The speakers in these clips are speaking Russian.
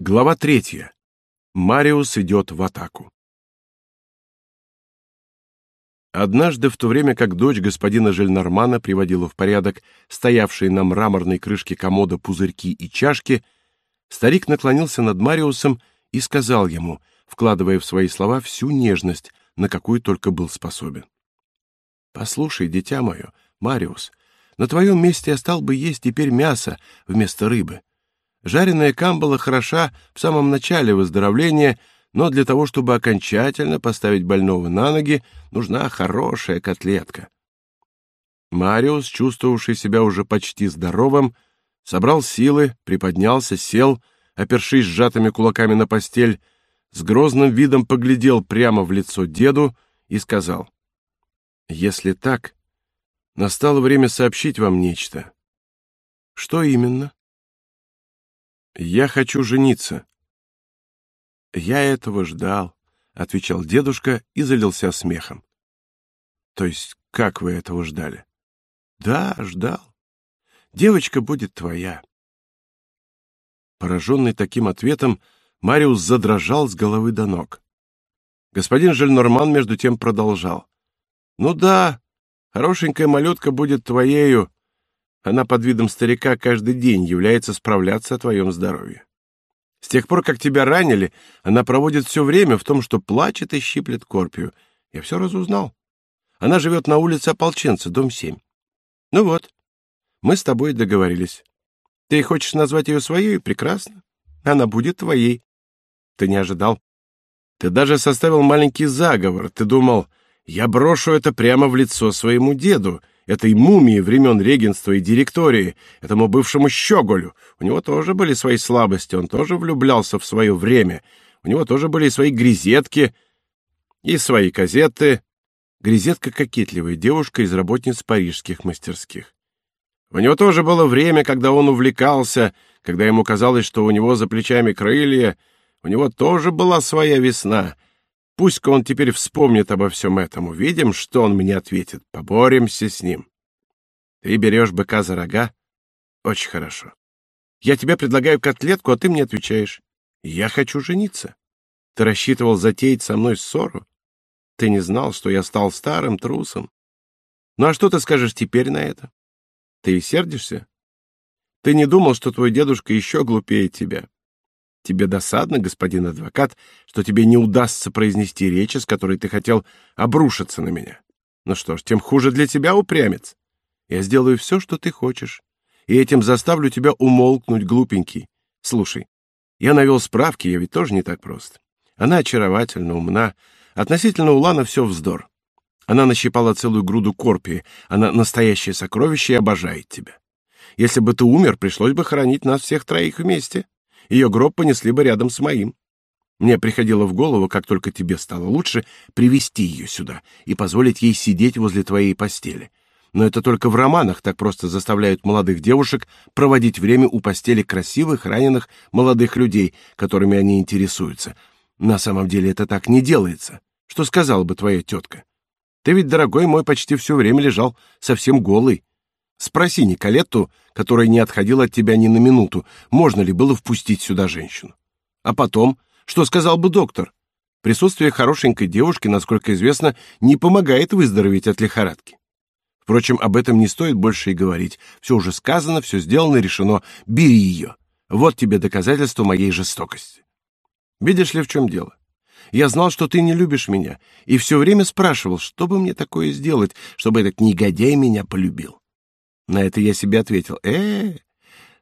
Глава третья. Мариус идет в атаку. Однажды, в то время как дочь господина Жельнормана приводила в порядок стоявшие на мраморной крышке комода пузырьки и чашки, старик наклонился над Мариусом и сказал ему, вкладывая в свои слова всю нежность, на какую только был способен. «Послушай, дитя мое, Мариус, на твоем месте я стал бы есть теперь мясо вместо рыбы. Жареная камбала хороша в самом начале выздоровления, но для того, чтобы окончательно поставить больного на ноги, нужна хорошая котлетка. Мариус, чувствовавший себя уже почти здоровым, собрал силы, приподнялся, сел, опершись сжатыми кулаками на постель, с грозным видом поглядел прямо в лицо деду и сказал, «Если так, настало время сообщить вам нечто». «Что именно?» Я хочу жениться. Я этого ждал, отвечал дедушка и залился смехом. То есть, как вы этого ждали? Да, ждал. Девочка будет твоя. Пораженный таким ответом, Мариус задрожал с головы до ног. Господин Жельнорман между тем продолжал: "Ну да, хорошенькая малютка будет твоею, она под видом старика каждый день является справляться о твоем здоровье. С тех пор, как тебя ранили, она проводит все время в том, что плачет и щиплет Корпию. Я все разузнал. Она живет на улице Ополченца, дом 7. Ну вот, мы с тобой договорились. Ты хочешь назвать ее своей? Прекрасно. Она будет твоей. Ты не ожидал. Ты даже составил маленький заговор. Ты думал, я брошу это прямо в лицо своему деду, этой мумии времен регенства и директории, этому бывшему щеголю. У него тоже были свои слабости, он тоже влюблялся в свое время. У него тоже были свои грезетки и свои казеты. Грезетка — кокетливая девушка из работниц парижских мастерских. У него тоже было время, когда он увлекался, когда ему казалось, что у него за плечами крылья. У него тоже была своя весна — Пусть-ка он теперь вспомнит обо всем этом. Увидим, что он мне ответит. Поборемся с ним. Ты берешь быка за рога? Очень хорошо. Я тебе предлагаю котлетку, а ты мне отвечаешь. Я хочу жениться. Ты рассчитывал затеять со мной ссору? Ты не знал, что я стал старым трусом? Ну а что ты скажешь теперь на это? Ты сердишься? Ты не думал, что твой дедушка еще глупее тебя? Тебе досадно, господин адвокат, что тебе не удастся произнести речь, с которой ты хотел обрушиться на меня. Ну что ж, тем хуже для тебя, упрямец. Я сделаю все, что ты хочешь, и этим заставлю тебя умолкнуть, глупенький. Слушай, я навел справки, я ведь тоже не так прост. Она очаровательна, умна. Относительно Улана все вздор. Она нащипала целую груду корпии. Она настоящее сокровище и обожает тебя. Если бы ты умер, пришлось бы хоронить нас всех троих вместе ее гроб понесли бы рядом с моим. Мне приходило в голову, как только тебе стало лучше, привести ее сюда и позволить ей сидеть возле твоей постели. Но это только в романах так просто заставляют молодых девушек проводить время у постели красивых, раненых молодых людей, которыми они интересуются. На самом деле это так не делается. Что сказала бы твоя тетка? Ты ведь, дорогой мой, почти все время лежал совсем голый. Спроси Николетту, которая не отходила от тебя ни на минуту, можно ли было впустить сюда женщину. А потом, что сказал бы доктор? Присутствие хорошенькой девушки, насколько известно, не помогает выздороветь от лихорадки. Впрочем, об этом не стоит больше и говорить. Все уже сказано, все сделано, решено. Бери ее. Вот тебе доказательство моей жестокости. Видишь ли, в чем дело? Я знал, что ты не любишь меня, и все время спрашивал, что бы мне такое сделать, чтобы этот негодяй меня полюбил. На это я себе ответил: "Э,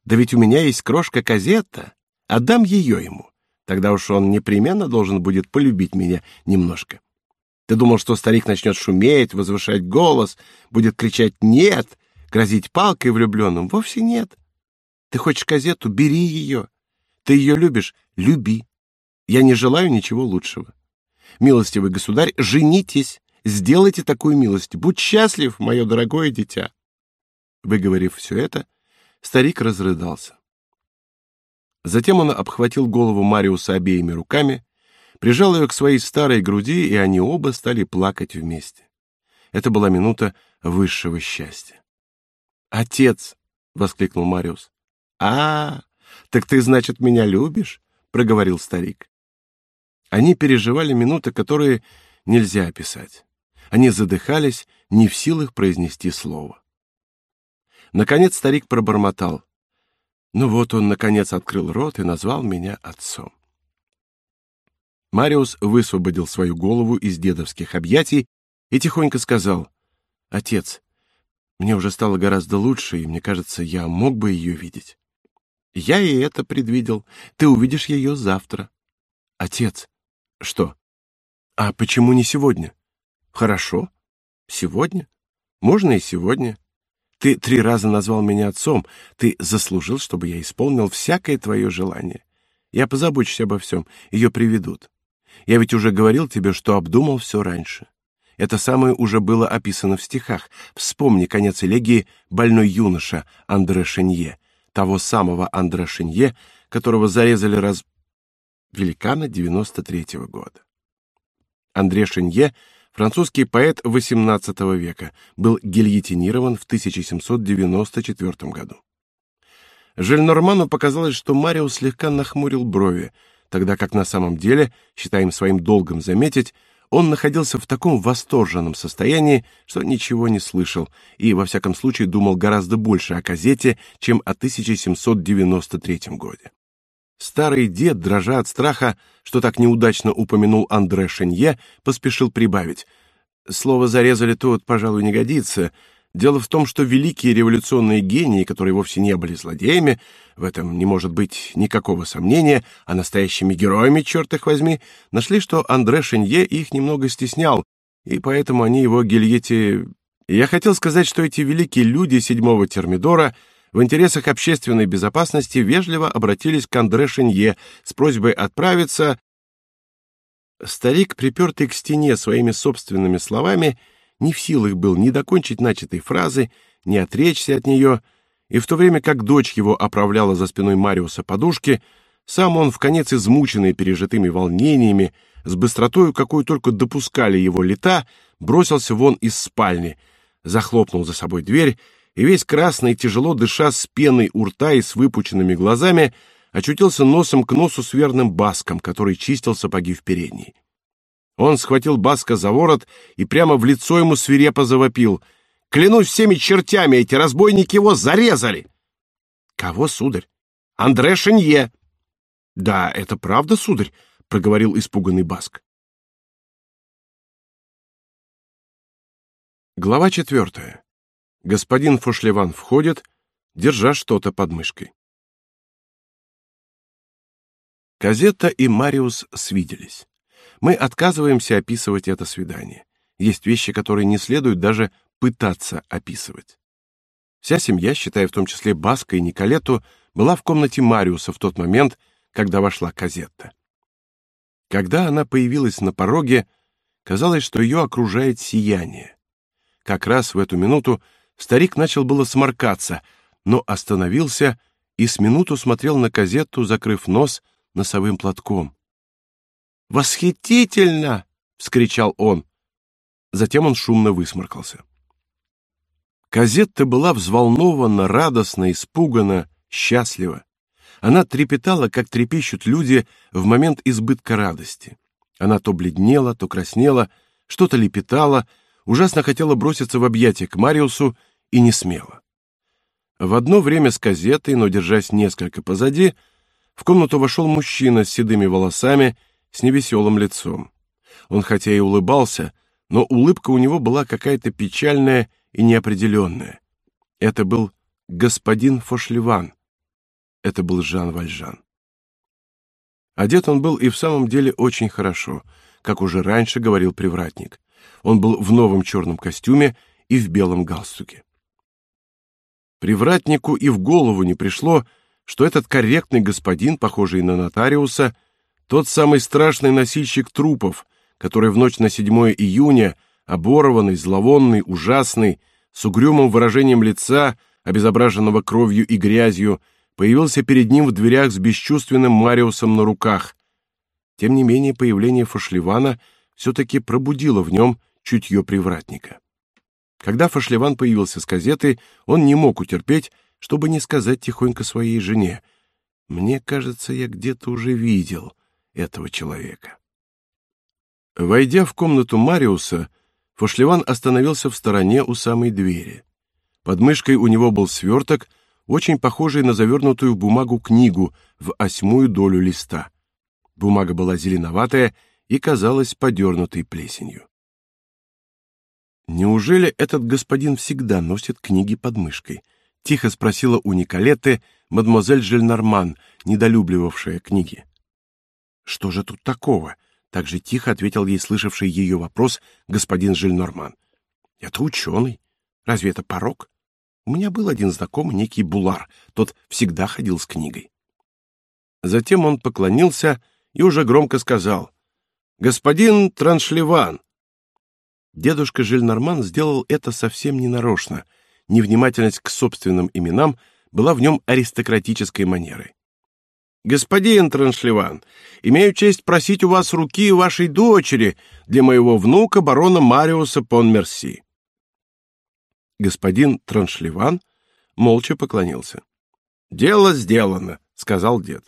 да ведь у меня есть крошка Казетта, отдам ее ему. Тогда уж он непременно должен будет полюбить меня немножко". Ты думал, что старик начнет шуметь, возвышать голос, будет кричать «нет», грозить палкой влюбленным? Вовсе нет. Ты хочешь газету — бери ее. Ты ее любишь — люби. Я не желаю ничего лучшего. Милостивый государь, женитесь, сделайте такую милость. Будь счастлив, мое дорогое дитя. Выговорив все это, старик разрыдался. Затем он обхватил голову Мариуса обеими руками, прижал ее к своей старой груди, и они оба стали плакать вместе. Это была минута высшего счастья. «Отец!» — воскликнул Мариус. «А, так ты, значит, меня любишь? проговорил старик. Они переживали минуты, которые нельзя описать. Они задыхались, не в силах произнести слово. Наконец старик пробормотал: "Ну вот он наконец открыл рот и назвал меня отцом". Мариус высвободил свою голову из дедовских объятий и тихонько сказал: "Отец, мне уже стало гораздо лучше, и мне кажется, я мог бы ее видеть. Я и это предвидел. Ты увидишь ее завтра. Отец. Что? А почему не сегодня? Хорошо. Сегодня? Можно и сегодня. Ты три раза назвал меня отцом. Ты заслужил, чтобы я исполнил всякое твое желание. Я позабочусь обо всем. Ее приведут. Я ведь уже говорил тебе, что обдумал все раньше. Это самое уже было описано в стихах. Вспомни конец элегии «Больной юноша» Андре Шенье, того самого Андре Шенье, которого зарезали раз... великана 93-го года. Андре Шенье, французский поэт XVIII века, был гильотинирован в 1794 году. Жельнорману показалось, что Марио слегка нахмурил брови, тогда как на самом деле, считаем своим долгом заметить, он находился в таком восторженном состоянии, что ничего не слышал и во всяком случае думал гораздо больше о газете, чем о 1793 годе. Старый дед, дрожа от страха, что так неудачно упомянул Андре Шенье, поспешил прибавить: "Слово зарезали тут, пожалуй, не годится. Дело в том, что великие революционные гении, которые вовсе не были злодеями, в этом не может быть никакого сомнения, а настоящими героями, черт их возьми, нашли, что Андре Шенье их немного стеснял, и поэтому они его гильоти... Я хотел сказать, что эти великие люди седьмого термидора в интересах общественной безопасности вежливо обратились к Андре Шенье с просьбой отправиться... Старик, припертый к стене своими собственными словами, — не в силах был ни докончить начатой фразы, ни отречься от нее, и в то время как дочь его оправляла за спиной Мариуса подушки, сам он, в конец измученный пережитыми волнениями, с быстротою, какой только допускали его лета, бросился вон из спальни, захлопнул за собой дверь и весь красный, тяжело дыша с пеной у рта и с выпученными глазами, очутился носом к носу с верным баском, который чистил сапоги в передней. Он схватил Баска за ворот и прямо в лицо ему свирепо завопил. «Клянусь всеми чертями, эти разбойники его зарезали!» «Кого, сударь?» «Андре Шенье!» «Да, это правда, сударь», — проговорил испуганный Баск. Глава четвертая. Господин Фошлеван входит, держа что-то под мышкой. Казетта и Мариус свиделись мы отказываемся описывать это свидание. Есть вещи, которые не следует даже пытаться описывать. Вся семья, считая в том числе Баска и Николету, была в комнате Мариуса в тот момент, когда вошла Казетта. Когда она появилась на пороге, казалось, что ее окружает сияние. Как раз в эту минуту старик начал было сморкаться, но остановился и с минуту смотрел на Казетту, закрыв нос носовым платком. Восхитительно! вскричал он. Затем он шумно высморкался. Казетта была взволнована, радостна, испугана, счастлива. Она трепетала, как трепещут люди в момент избытка радости. Она то бледнела, то краснела, что-то лепетала, ужасно хотела броситься в объятия к Мариусу и не смела. В одно время с Казеттой, но держась несколько позади, в комнату вошел мужчина с седыми волосами с невеселым лицом. Он хотя и улыбался, но улыбка у него была какая-то печальная и неопределенная. Это был господин Фошлеван. Это был Жан Вальжан. Одет он был и в самом деле очень хорошо, как уже раньше говорил привратник. Он был в новом черном костюме и в белом галстуке. Привратнику и в голову не пришло, что этот корректный господин, похожий на нотариуса, тот самый страшный носильщик трупов, который в ночь на 7 июня, оборванный, зловонный, ужасный, с угрюмым выражением лица, обезображенного кровью и грязью, появился перед ним в дверях с бесчувственным Мариусом на руках. Тем не менее, появление Фашливана все-таки пробудило в нем чутье привратника. Когда Фашливан появился с газетой, он не мог утерпеть, чтобы не сказать тихонько своей жене — Мне кажется, я где-то уже видел этого человека. Войдя в комнату Мариуса, Фошлеван остановился в стороне у самой двери. Под мышкой у него был сверток, очень похожий на завернутую в бумагу книгу в осьмую долю листа. Бумага была зеленоватая и казалась подернутой плесенью. Неужели этот господин всегда носит книги под мышкой? Тихо спросила у Николетты мадемуазель Жельнарман, недолюбливавшая книги. Что же тут такого? Так же тихо ответил ей слышавший ее вопрос господин Жельнорман. Это ученый. Разве это порок? У меня был один знакомый, некий Булар. Тот всегда ходил с книгой. Затем он поклонился и уже громко сказал: "Господин Траншливан". Дедушка Жильнорман сделал это совсем не нарочно. Невнимательность к собственным именам была в нем аристократической манерой. Господин Траншливан, имею честь просить у вас руки вашей дочери для моего внука барона Мариуса Понмерси. Господин Траншливан молча поклонился. Дело сделано, сказал дед.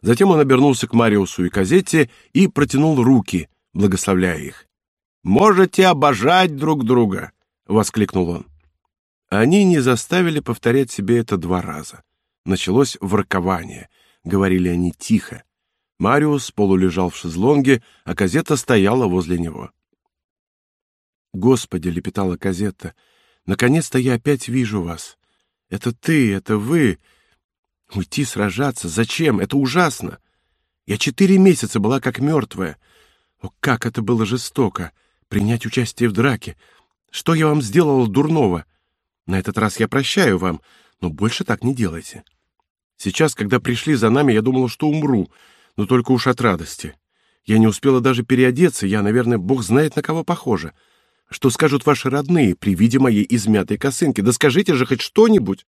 Затем он обернулся к Мариусу и Казетте и протянул руки, благословляя их. Можете обожать друг друга, воскликнул он. Они не заставили повторять себе это два раза. Началось воркование. Говорили они тихо. Мариус полулежал в шезлонге, а Казетта стояла возле него. Господи, лепетала Казетта, наконец-то я опять вижу вас. Это ты, это вы. Уйти сражаться, зачем? Это ужасно. Я четыре месяца была как мертвая. О, как это было жестоко принять участие в драке. Что я вам сделала дурного? На этот раз я прощаю вам, но больше так не делайте. Сейчас, когда пришли за нами, я думала, что умру, но только уж от радости. Я не успела даже переодеться, я, наверное, бог знает на кого похожа. Что скажут ваши родные при виде моей измятой косынки? Да скажите же хоть что-нибудь.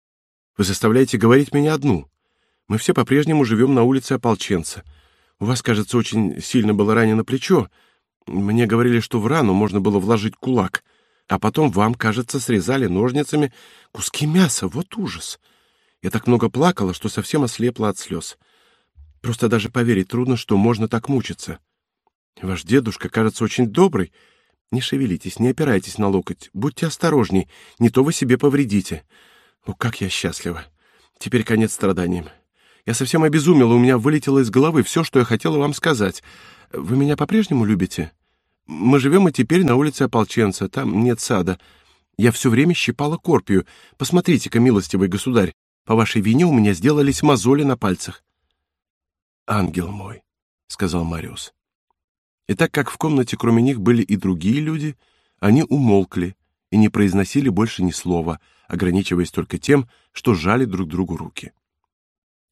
Вы заставляете говорить меня одну. Мы все по-прежнему живем на улице Ополченца. У вас, кажется, очень сильно было ранено плечо. Мне говорили, что в рану можно было вложить кулак, а потом вам, кажется, срезали ножницами куски мяса. Вот ужас! Я так много плакала, что совсем ослепла от слез. Просто даже поверить трудно, что можно так мучиться. Ваш дедушка, кажется, очень добрый. Не шевелитесь, не опирайтесь на локоть. Будьте осторожней, не то вы себе повредите. О, как я счастлива! Теперь конец страданиям. Я совсем обезумела, у меня вылетело из головы все, что я хотела вам сказать. Вы меня по-прежнему любите? Мы живем и теперь на улице Ополченца, там нет сада. Я все время щипала корпию. Посмотрите-ка, милостивый государь, по вашей вине у меня сделались мозоли на пальцах. Ангел мой, сказал Мариус. И так как в комнате кроме них были и другие люди, они умолкли и не произносили больше ни слова, ограничиваясь только тем, что жали друг другу руки.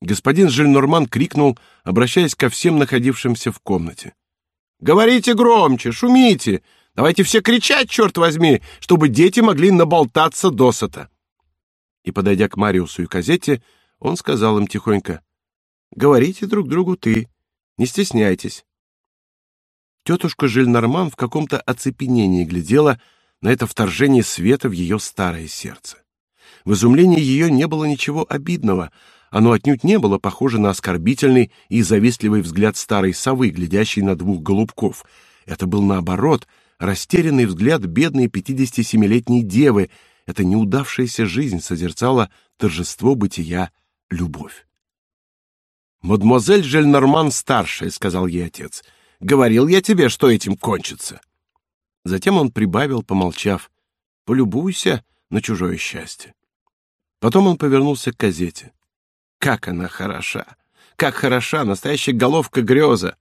Господин Жильнорман крикнул, обращаясь ко всем находившимся в комнате: Говорите громче, шумите. Давайте все кричать, черт возьми, чтобы дети могли наболтаться досыта. И подойдя к Мариусу и Казетте, он сказал им тихонько: "Говорите друг другу ты, не стесняйтесь". Тетушка Жильнорман в каком-то оцепенении глядела на это вторжение света в ее старое сердце. В изумлении ее не было ничего обидного, оно отнюдь не было похоже на оскорбительный и завистливый взгляд старой совы, глядящей на двух голубков. Это был наоборот растерянный взгляд бедной 57-летней девы. Эта неудавшаяся жизнь созерцала торжество бытия, любовь. Мадемуазель Жельнорман старшая, сказал ей отец. Говорил я тебе, что этим кончится. Затем он прибавил, помолчав: "Полюбуйся на чужое счастье". Потом он повернулся к газете. Как она хороша! Как хороша настоящая головка греза!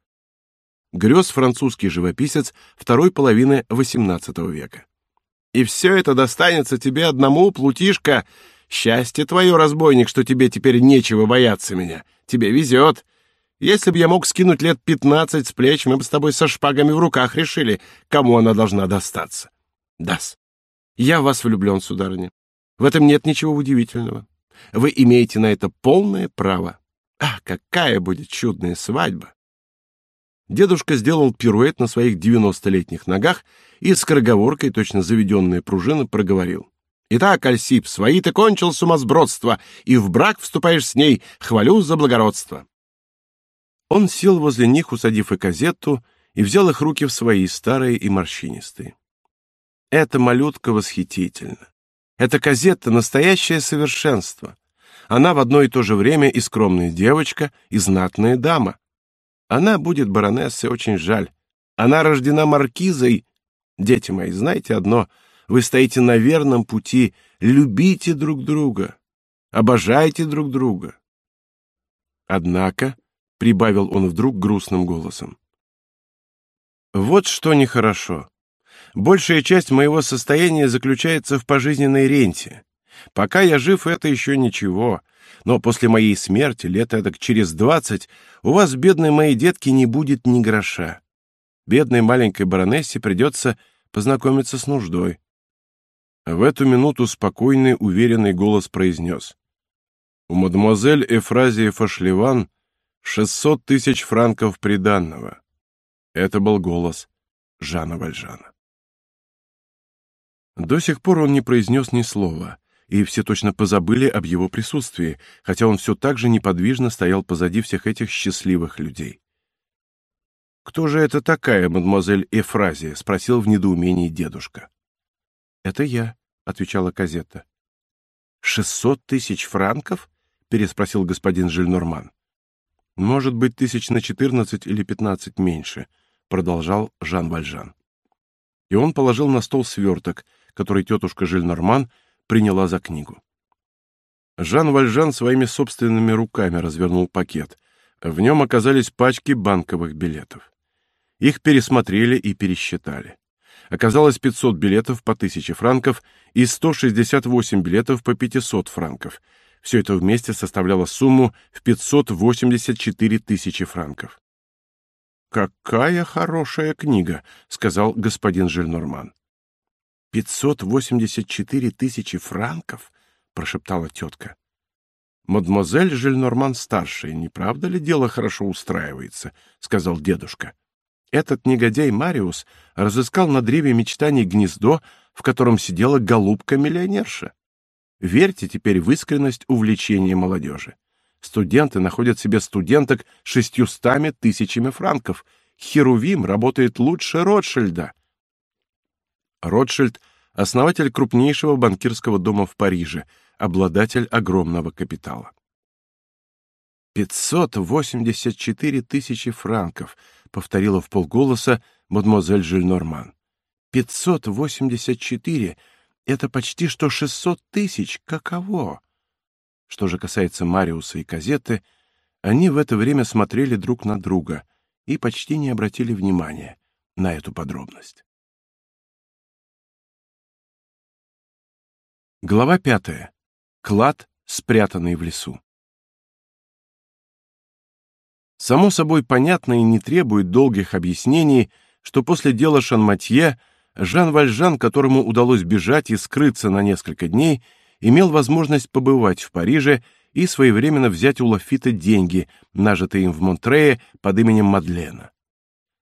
Грез французский живописец второй половины XVIII века. И все это достанется тебе одному, плутишка. Счастье твое, разбойник, что тебе теперь нечего бояться меня. Тебе везет. Если бы я мог скинуть лет пятнадцать с плеч, мы бы с тобой со шпагами в руках решили, кому она должна достаться. Дас. Я в вас влюблен, сударыня. В этом нет ничего удивительного. Вы имеете на это полное право. А какая будет чудная свадьба! Дедушка сделал пируэт на своих девяностолетних ногах и с скороговоркой, точно заведенная пружина, проговорил. Итак, Альсип, свои ты кончил сумасбродство, и в брак вступаешь с ней, хвалю за благородство. Он сел возле них, усадив и казетту, и взял их руки в свои, старые и морщинистые. Эта малютка восхитительна. Эта казетта — настоящее совершенство. Она в одно и то же время и скромная девочка, и знатная дама. Она будет баронессой, очень жаль. Она рождена маркизой. Дети мои, знаете одно — вы стоите на верном пути. Любите друг друга. Обожайте друг друга. Однако, — прибавил он вдруг грустным голосом, — вот что нехорошо. Большая часть моего состояния заключается в пожизненной ренте. Пока я жив, это еще ничего. Но после моей смерти, лет эдак через двадцать, у вас, бедные мои детки, не будет ни гроша. Бедной маленькой баронессе придется познакомиться с нуждой. В эту минуту спокойный, уверенный голос произнес. «У мадемуазель Эфразии Фашлеван шестьсот тысяч франков приданного». Это был голос Жана Вальжана. До сих пор он не произнес ни слова, и все точно позабыли об его присутствии, хотя он все так же неподвижно стоял позади всех этих счастливых людей. «Кто же это такая, мадемуазель Эфразия?» — спросил в недоумении дедушка. «Это я», — отвечала Казетта. «Шестьсот тысяч франков?» — переспросил господин Жильнорман. «Может быть, тысяч на четырнадцать или пятнадцать меньше», — продолжал Жан Вальжан. И он положил на стол сверток, который тетушка Жильнорман приняла за книгу. Жан Вальжан своими собственными руками развернул пакет. В нем оказались пачки банковых билетов. Их пересмотрели и пересчитали оказалось 500 билетов по 1000 франков и 168 билетов по 500 франков. Все это вместе составляло сумму в 584 тысячи франков. «Какая хорошая книга!» — сказал господин Жильнорман. «584 тысячи франков?» — прошептала тетка. «Мадемуазель Жильнорман-старшая, не правда ли дело хорошо устраивается?» — сказал дедушка. Этот негодяй Мариус разыскал на древе мечтаний гнездо, в котором сидела голубка-миллионерша. Верьте теперь в искренность увлечения молодежи. Студенты находят себе студенток шестьюстами тысячами франков. Херувим работает лучше Ротшильда. Ротшильд — основатель крупнейшего банкирского дома в Париже, обладатель огромного капитала. 584 тысячи франков, повторила в полголоса мадемуазель Жильнорман. «Пятьсот восемьдесят четыре — это почти что шестьсот тысяч. Каково?» Что же касается Мариуса и Казеты, они в это время смотрели друг на друга и почти не обратили внимания на эту подробность. Глава пятая. Клад, спрятанный в лесу. Само собой понятно и не требует долгих объяснений, что после дела Шанматье Жан Вальжан, которому удалось бежать и скрыться на несколько дней, имел возможность побывать в Париже и своевременно взять у Лафита деньги, нажитые им в Монтрее под именем Мадлена.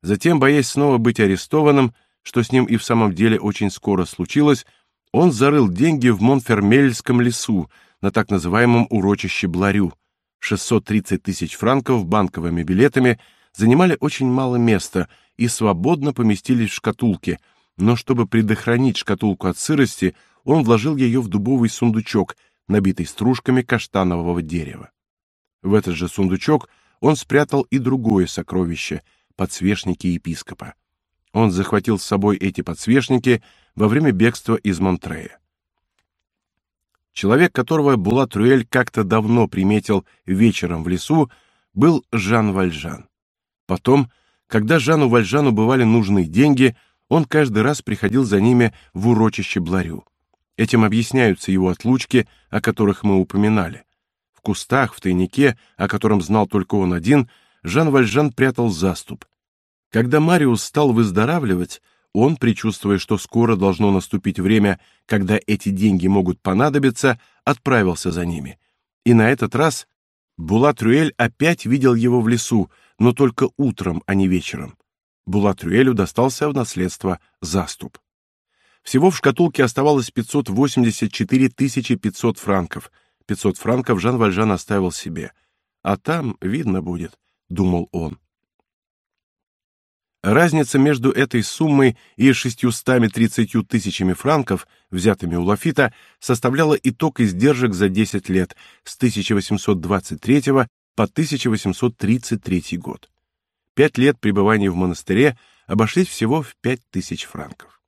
Затем, боясь снова быть арестованным, что с ним и в самом деле очень скоро случилось, он зарыл деньги в Монфермельском лесу на так называемом урочище Бларю, 630 тысяч франков банковыми билетами занимали очень мало места и свободно поместились в шкатулке, но чтобы предохранить шкатулку от сырости, он вложил ее в дубовый сундучок, набитый стружками каштанового дерева. В этот же сундучок он спрятал и другое сокровище — подсвечники епископа. Он захватил с собой эти подсвечники во время бегства из Монтрея. Человек, которого Булат-Руэль как-то давно приметил вечером в лесу, был Жан Вальжан. Потом, когда Жану Вальжану бывали нужны деньги, он каждый раз приходил за ними в урочище Бларю. Этим объясняются его отлучки, о которых мы упоминали. В кустах, в тайнике, о котором знал только он один, Жан Вальжан прятал заступ. Когда Мариус стал выздоравливать, он, предчувствуя, что скоро должно наступить время, когда эти деньги могут понадобиться, отправился за ними. И на этот раз Булат-Рюэль опять видел его в лесу, но только утром, а не вечером. Булат-Рюэлю достался в наследство заступ. Всего в шкатулке оставалось 584 500 франков. 500 франков Жан Вальжан оставил себе. А там видно будет, думал он. Разница между этой суммой и 630 тысячами франков, взятыми у Лафита, составляла итог издержек за 10 лет с 1823 по 1833 год. Пять лет пребывания в монастыре обошлись всего в 5000 франков.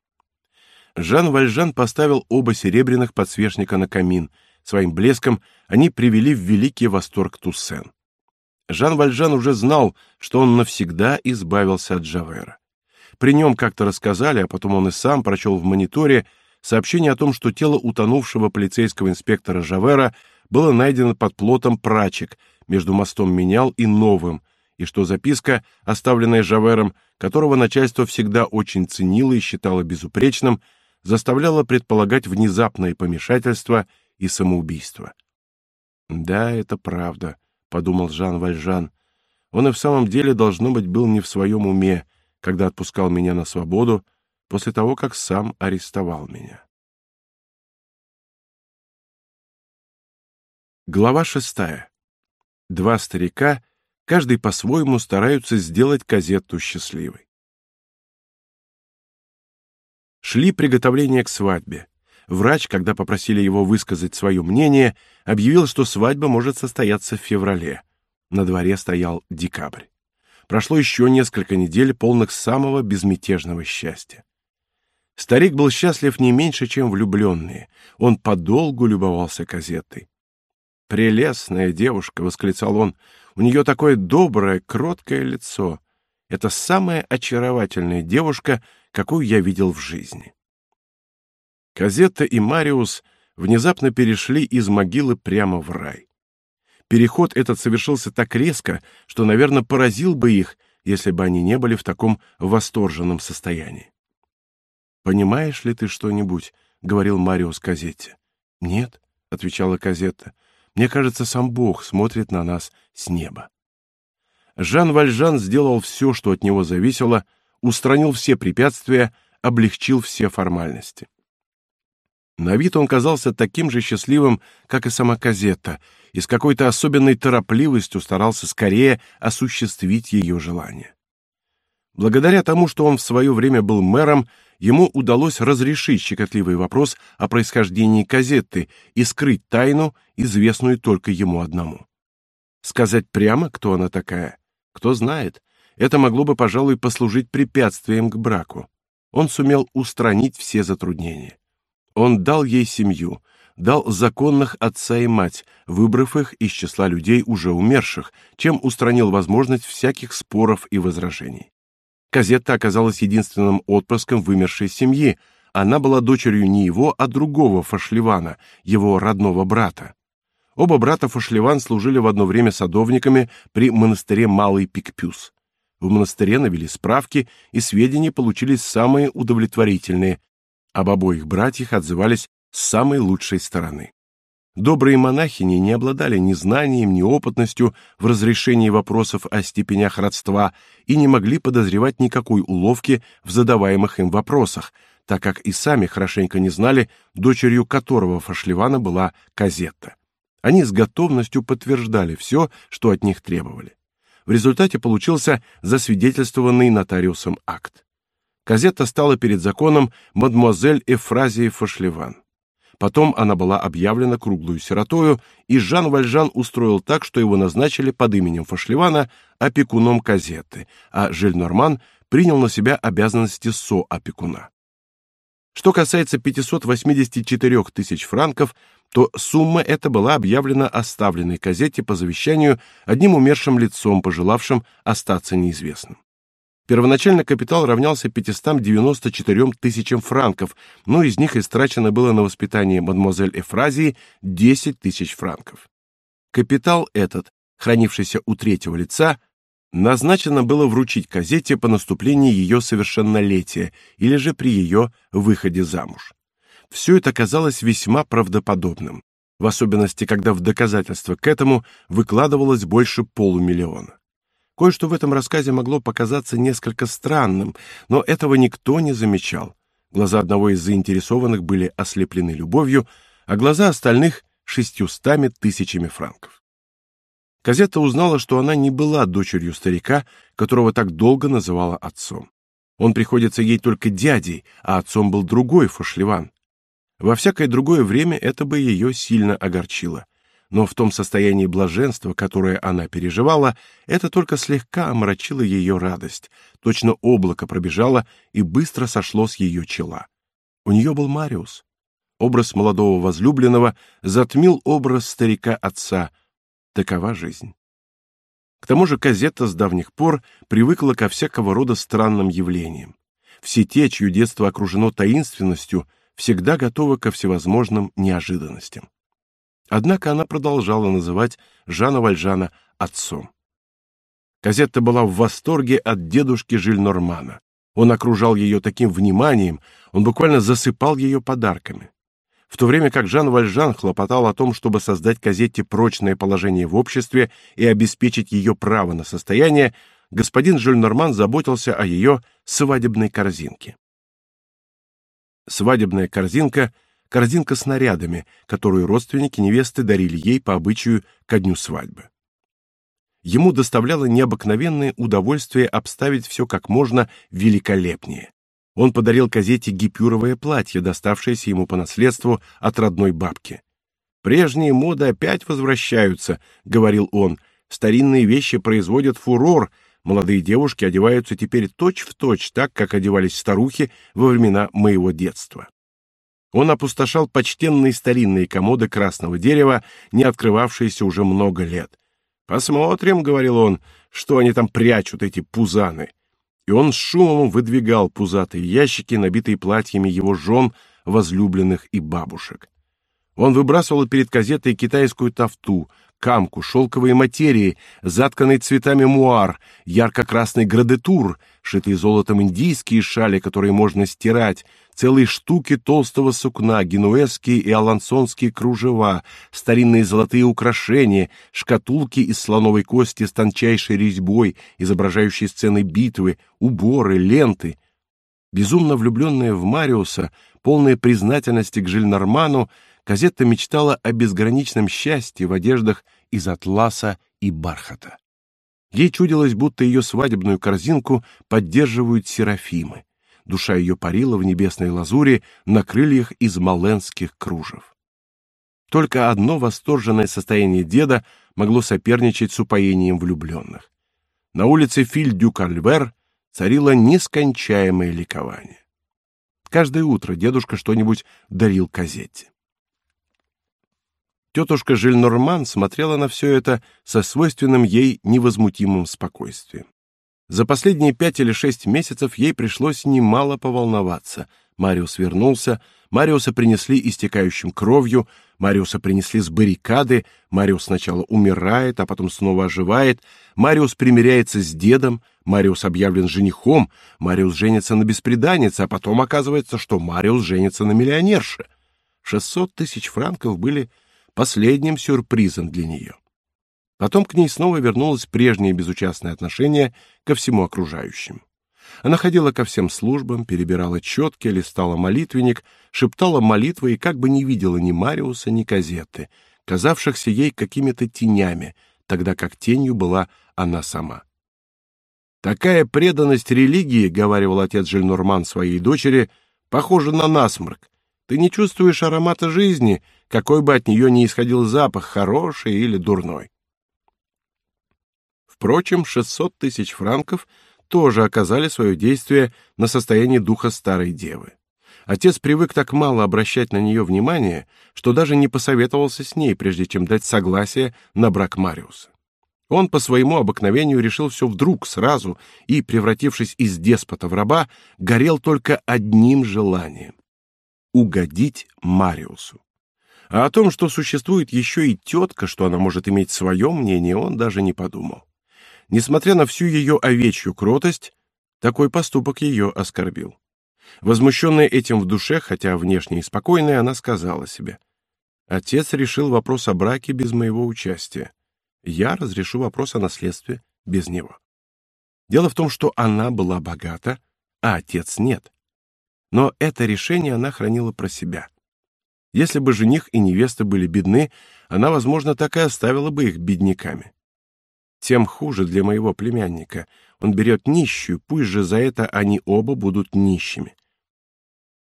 Жан Вальжан поставил оба серебряных подсвечника на камин. Своим блеском они привели в великий восторг Туссен. Жан Вальжан уже знал, что он навсегда избавился от Джавера. При нем как-то рассказали, а потом он и сам прочел в мониторе сообщение о том, что тело утонувшего полицейского инспектора Жавера было найдено под плотом прачек между мостом Менял и Новым, и что записка, оставленная Жавером, которого начальство всегда очень ценило и считало безупречным, заставляла предполагать внезапное помешательство и самоубийство. Да, это правда подумал Жан Вальжан. Он и в самом деле должно быть был не в своем уме, когда отпускал меня на свободу после того, как сам арестовал меня. Глава шестая. Два старика, каждый по-своему стараются сделать Казетту счастливой. Шли приготовления к свадьбе. Врач, когда попросили его высказать свое мнение, объявил, что свадьба может состояться в феврале. На дворе стоял декабрь. Прошло еще несколько недель, полных самого безмятежного счастья. Старик был счастлив не меньше, чем влюбленные. Он подолгу любовался Казеттой. «Прелестная девушка!» — восклицал он. «У нее такое доброе, кроткое лицо. Это самая очаровательная девушка, какую я видел в жизни». Казетта и Мариус внезапно перешли из могилы прямо в рай. Переход этот совершился так резко, что, наверное, поразил бы их, если бы они не были в таком восторженном состоянии. «Понимаешь ли ты что-нибудь?» — говорил Мариус Казетте. «Нет», — отвечала Казетта. «Мне кажется, сам Бог смотрит на нас с неба». Жан Вальжан сделал все, что от него зависело, устранил все препятствия, облегчил все формальности. На вид он казался таким же счастливым, как и сама Казетта, и с какой-то особенной торопливостью старался скорее осуществить ее желание. Благодаря тому, что он в свое время был мэром, ему удалось разрешить щекотливый вопрос о происхождении Казетты и скрыть тайну, известную только ему одному. Сказать прямо, кто она такая, кто знает, это могло бы, пожалуй, послужить препятствием к браку. Он сумел устранить все затруднения. Он дал ей семью, дал законных отца и мать, выбрав их из числа людей уже умерших, чем устранил возможность всяких споров и возражений. Казетта оказалась единственным отпрыском вымершей семьи. Она была дочерью не его, а другого Фашливана, его родного брата. Оба брата Фашливан служили в одно время садовниками при монастыре Малый Пикпюс. В монастыре навели справки, и сведения получились самые удовлетворительные, об обоих братьях отзывались с самой лучшей стороны. Добрые монахини не обладали ни знанием, ни опытностью в разрешении вопросов о степенях родства и не могли подозревать никакой уловки в задаваемых им вопросах, так как и сами хорошенько не знали, дочерью которого Фашливана была Казетта. Они с готовностью подтверждали все, что от них требовали. В результате получился засвидетельствованный нотариусом акт. Казетта стала перед законом мадемуазель Эфразией Фошлеван. Потом она была объявлена круглую сиротою, и Жан Вальжан устроил так, что его назначили под именем Фошлевана опекуном Казетты, а Жиль-Норман принял на себя обязанности со-опекуна. Что касается 584 тысяч франков, то сумма эта была объявлена оставленной Казетте по завещанию одним умершим лицом, пожелавшим остаться неизвестным. Первоначально капитал равнялся 594 тысячам франков, но из них истрачено было на воспитание мадемуазель Эфразии 10 тысяч франков. Капитал этот, хранившийся у третьего лица, назначено было вручить казете по наступлении ее совершеннолетия или же при ее выходе замуж. Все это казалось весьма правдоподобным, в особенности, когда в доказательство к этому выкладывалось больше полумиллиона. Кое-что в этом рассказе могло показаться несколько странным, но этого никто не замечал. Глаза одного из заинтересованных были ослеплены любовью, а глаза остальных — шестьюстами тысячами франков. Казетта узнала, что она не была дочерью старика, которого так долго называла отцом. Он приходится ей только дядей, а отцом был другой Фошлеван. Во всякое другое время это бы ее сильно огорчило. Но в том состоянии блаженства, которое она переживала, это только слегка омрачило ее радость. Точно облако пробежало и быстро сошло с ее чела. У нее был Мариус. Образ молодого возлюбленного затмил образ старика-отца. Такова жизнь. К тому же Казетта с давних пор привыкла ко всякого рода странным явлениям. Все те, чье детство окружено таинственностью, всегда готова ко всевозможным неожиданностям. Однако она продолжала называть Жана Вальжана отцом. Казетта была в восторге от дедушки Жильнормана. Он окружал ее таким вниманием, он буквально засыпал ее подарками в то время как Жан Вальжан хлопотал о том, чтобы создать Казетте прочное положение в обществе и обеспечить ее право на состояние, господин Жюль-Норман заботился о ее свадебной корзинке. Свадебная корзинка — корзинка с нарядами, которую родственники невесты дарили ей по обычаю ко дню свадьбы. Ему доставляло необыкновенное удовольствие обставить все как можно великолепнее он подарил Казете гипюровое платье, доставшееся ему по наследству от родной бабки. «Прежние моды опять возвращаются», — говорил он. «Старинные вещи производят фурор. Молодые девушки одеваются теперь точь-в-точь точь так, как одевались старухи во времена моего детства». Он опустошал почтенные старинные комоды красного дерева, не открывавшиеся уже много лет. «Посмотрим», — говорил он, — «что они там прячут, эти пузаны» и он с шумом выдвигал пузатые ящики, набитые платьями его жен, возлюбленных и бабушек. Он выбрасывал перед газетой китайскую тафту, камку, шелковые материи, затканный цветами муар, ярко-красный градетур, шитые золотом индийские шали, которые можно стирать, целые штуки толстого сукна, генуэзские и алансонские кружева, старинные золотые украшения, шкатулки из слоновой кости с тончайшей резьбой, изображающие сцены битвы, уборы, ленты. Безумно влюбленная в Мариуса, полная признательности к Жильнорману, Казетта мечтала о безграничном счастье в одеждах из атласа и бархата. Ей чудилось, будто ее свадебную корзинку поддерживают серафимы. Душа ее парила в небесной лазури на крыльях из маленских кружев. Только одно восторженное состояние деда могло соперничать с упоением влюбленных. На улице Филь-дю-Кальвер царило нескончаемое ликование. Каждое утро дедушка что-нибудь дарил Казетте. Тетушка Жильнорман смотрела на все это со свойственным ей невозмутимым спокойствием. За последние пять или шесть месяцев ей пришлось немало поволноваться. Мариус вернулся, Мариуса принесли истекающим кровью, Мариуса принесли с баррикады, Мариус сначала умирает, а потом снова оживает, Мариус примиряется с дедом, Мариус объявлен женихом, Мариус женится на бесприданнице, а потом оказывается, что Мариус женится на миллионерше. Шестьсот тысяч франков были последним сюрпризом для нее. Потом к ней снова вернулось прежнее безучастное отношение ко всему окружающему. Она ходила ко всем службам, перебирала четки, листала молитвенник, шептала молитвы и как бы не видела ни Мариуса, ни Казетты, казавшихся ей какими-то тенями, тогда как тенью была она сама. Такая преданность религии, говорил отец Жильнорман своей дочери, похожа на насморк. Ты не чувствуешь аромата жизни, какой бы от нее ни исходил запах, хороший или дурной. Впрочем, 600 тысяч франков тоже оказали свое действие на состояние духа старой девы. Отец привык так мало обращать на нее внимание, что даже не посоветовался с ней, прежде чем дать согласие на брак Мариуса. Он по своему обыкновению решил все вдруг, сразу, и, превратившись из деспота в раба, горел только одним желанием — угодить Мариусу. А о том, что существует еще и тетка, что она может иметь свое мнение, он даже не подумал. Несмотря на всю ее овечью кротость, такой поступок ее оскорбил. Возмущенная этим в душе, хотя внешне и спокойная, она сказала себе: "Отец решил вопрос о браке без моего участия. Я разрешу вопрос о наследстве без него". Дело в том, что она была богата, а отец нет. Но это решение она хранила про себя. Если бы жених и невеста были бедны, она, возможно, так и оставила бы их бедняками. Тем хуже для моего племянника. Он берет нищую, пусть же за это они оба будут нищими.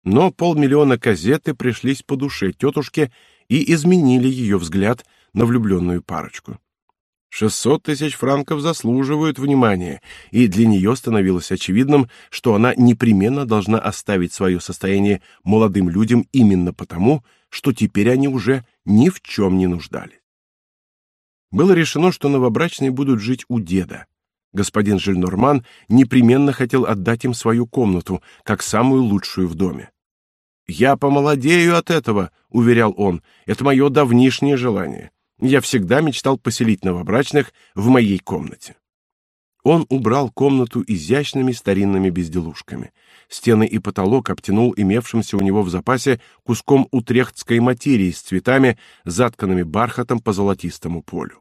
Но полмиллиона казеты пришлись по душе тетушке и изменили ее взгляд на влюбленную парочку. Шестьсот тысяч франков заслуживают внимания, и для нее становилось очевидным, что она непременно должна оставить свое состояние молодым людям именно потому, что теперь они уже ни в чем не нуждались. Было решено, что новобрачные будут жить у деда. Господин Жильнорман непременно хотел отдать им свою комнату, как самую лучшую в доме. «Я помолодею от этого», — уверял он, — «это мое давнишнее желание. Я всегда мечтал поселить новобрачных в моей комнате». Он убрал комнату изящными старинными безделушками. Стены и потолок обтянул имевшимся у него в запасе куском утрехтской материи с цветами, затканными бархатом по золотистому полю.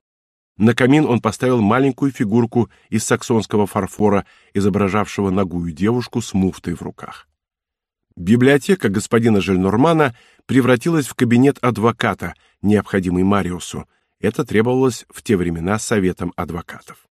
На камин он поставил маленькую фигурку из саксонского фарфора, изображавшего нагую девушку с муфтой в руках. Библиотека господина Жельнормана превратилась в кабинет адвоката, необходимый Мариусу. Это требовалось в те времена советом адвокатов.